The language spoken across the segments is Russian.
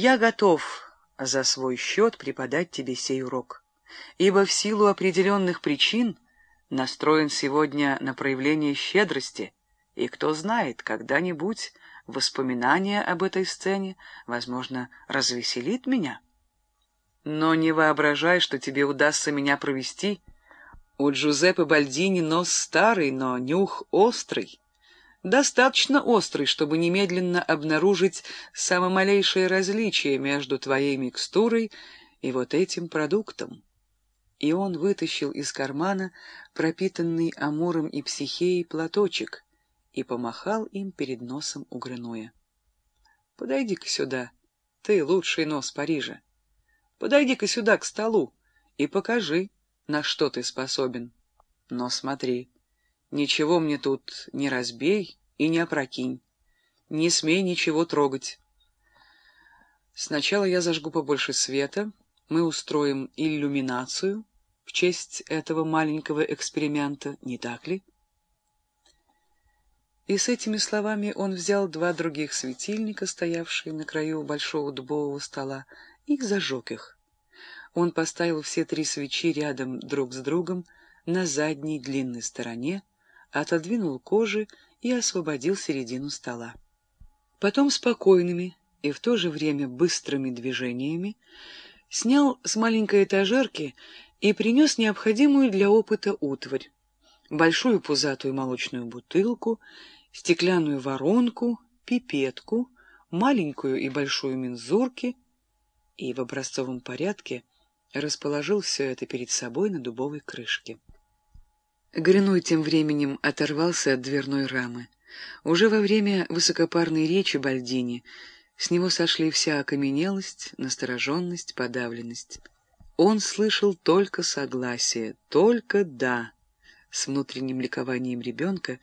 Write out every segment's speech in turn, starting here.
Я готов за свой счет преподать тебе сей урок, ибо в силу определенных причин настроен сегодня на проявление щедрости, и кто знает, когда-нибудь воспоминание об этой сцене, возможно, развеселит меня. Но не воображай, что тебе удастся меня провести. У Джузеппе Бальдини нос старый, но нюх острый достаточно острый, чтобы немедленно обнаружить самое малейшее различие между твоей микстурой и вот этим продуктом. И он вытащил из кармана пропитанный амуром и психеей платочек и помахал им перед носом у Грынуя. «Подойди-ка сюда, ты лучший нос Парижа. Подойди-ка сюда к столу и покажи, на что ты способен. Но смотри». Ничего мне тут не разбей и не опрокинь. Не смей ничего трогать. Сначала я зажгу побольше света, мы устроим иллюминацию в честь этого маленького эксперимента, не так ли? И с этими словами он взял два других светильника, стоявшие на краю большого дубового стола, и зажег их. Он поставил все три свечи рядом друг с другом на задней длинной стороне, отодвинул кожи и освободил середину стола. Потом спокойными и в то же время быстрыми движениями снял с маленькой этажерки и принес необходимую для опыта утварь, большую пузатую молочную бутылку, стеклянную воронку, пипетку, маленькую и большую мензурки, и в образцовом порядке расположил все это перед собой на дубовой крышке. Гряной тем временем оторвался от дверной рамы. Уже во время высокопарной речи Бальдини с него сошли вся окаменелость, настороженность, подавленность. Он слышал только согласие, только «да», с внутренним ликованием ребенка,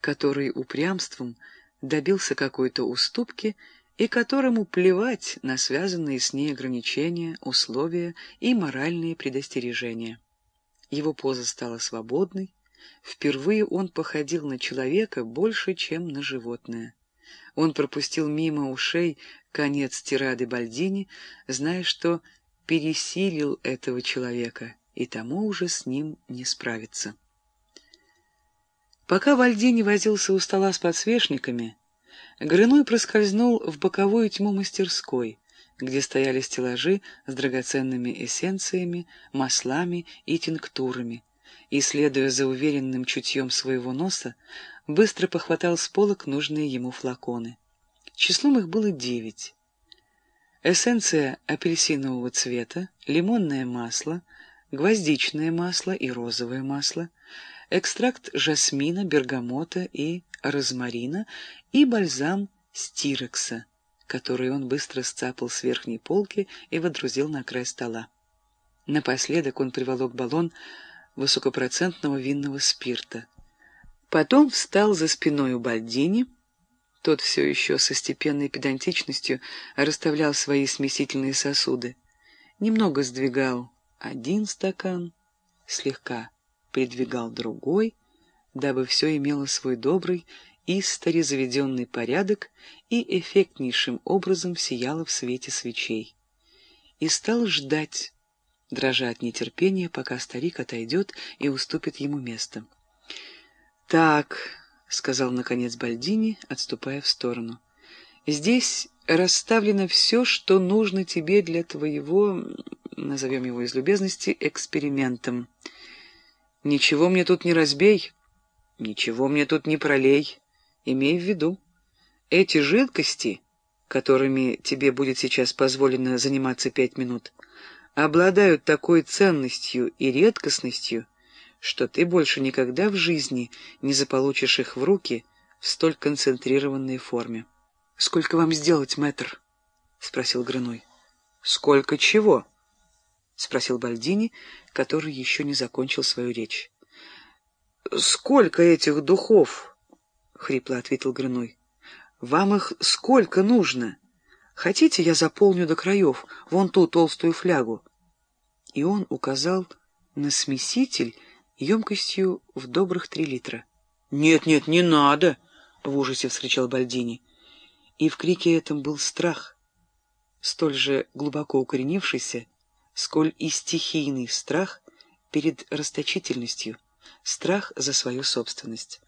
который упрямством добился какой-то уступки и которому плевать на связанные с ней ограничения, условия и моральные предостережения. Его поза стала свободной. Впервые он походил на человека больше, чем на животное. Он пропустил мимо ушей конец тирады Бальдини, зная, что пересилил этого человека, и тому уже с ним не справиться. Пока Вальдини возился у стола с подсвечниками, Грыной проскользнул в боковую тьму мастерской, где стояли стеллажи с драгоценными эссенциями, маслами и тинктурами, и, следуя за уверенным чутьем своего носа, быстро похватал с полок нужные ему флаконы. Числом их было девять. Эссенция апельсинового цвета, лимонное масло, гвоздичное масло и розовое масло, экстракт жасмина, бергамота и розмарина и бальзам стирекса — который он быстро сцапал с верхней полки и водрузил на край стола. Напоследок он приволок баллон высокопроцентного винного спирта. Потом встал за спиной у Бальдини. Тот все еще со степенной педантичностью расставлял свои смесительные сосуды. Немного сдвигал один стакан, слегка придвигал другой, дабы все имело свой добрый истори заведенный порядок и эффектнейшим образом сияло в свете свечей. И стал ждать, дрожа от нетерпения, пока старик отойдет и уступит ему место. «Так», — сказал наконец Бальдини, отступая в сторону, — «здесь расставлено все, что нужно тебе для твоего, назовем его из любезности, экспериментом. Ничего мне тут не разбей, ничего мне тут не пролей». Имей в виду, эти жидкости, которыми тебе будет сейчас позволено заниматься пять минут, обладают такой ценностью и редкостностью, что ты больше никогда в жизни не заполучишь их в руки в столь концентрированной форме. — Сколько вам сделать, мэтр? — спросил Грыной. — Сколько чего? — спросил Бальдини, который еще не закончил свою речь. — Сколько этих духов? — хрипло ответил Грыной. — Вам их сколько нужно? Хотите, я заполню до краев вон ту толстую флягу? И он указал на смеситель емкостью в добрых три литра. «Нет, нет, не надо!» — в ужасе вскричал Бальдини. И в крике этом был страх. столь же глубоко укоренившийся, сколь и стихийный страх перед расточительностью, страх за свою собственность.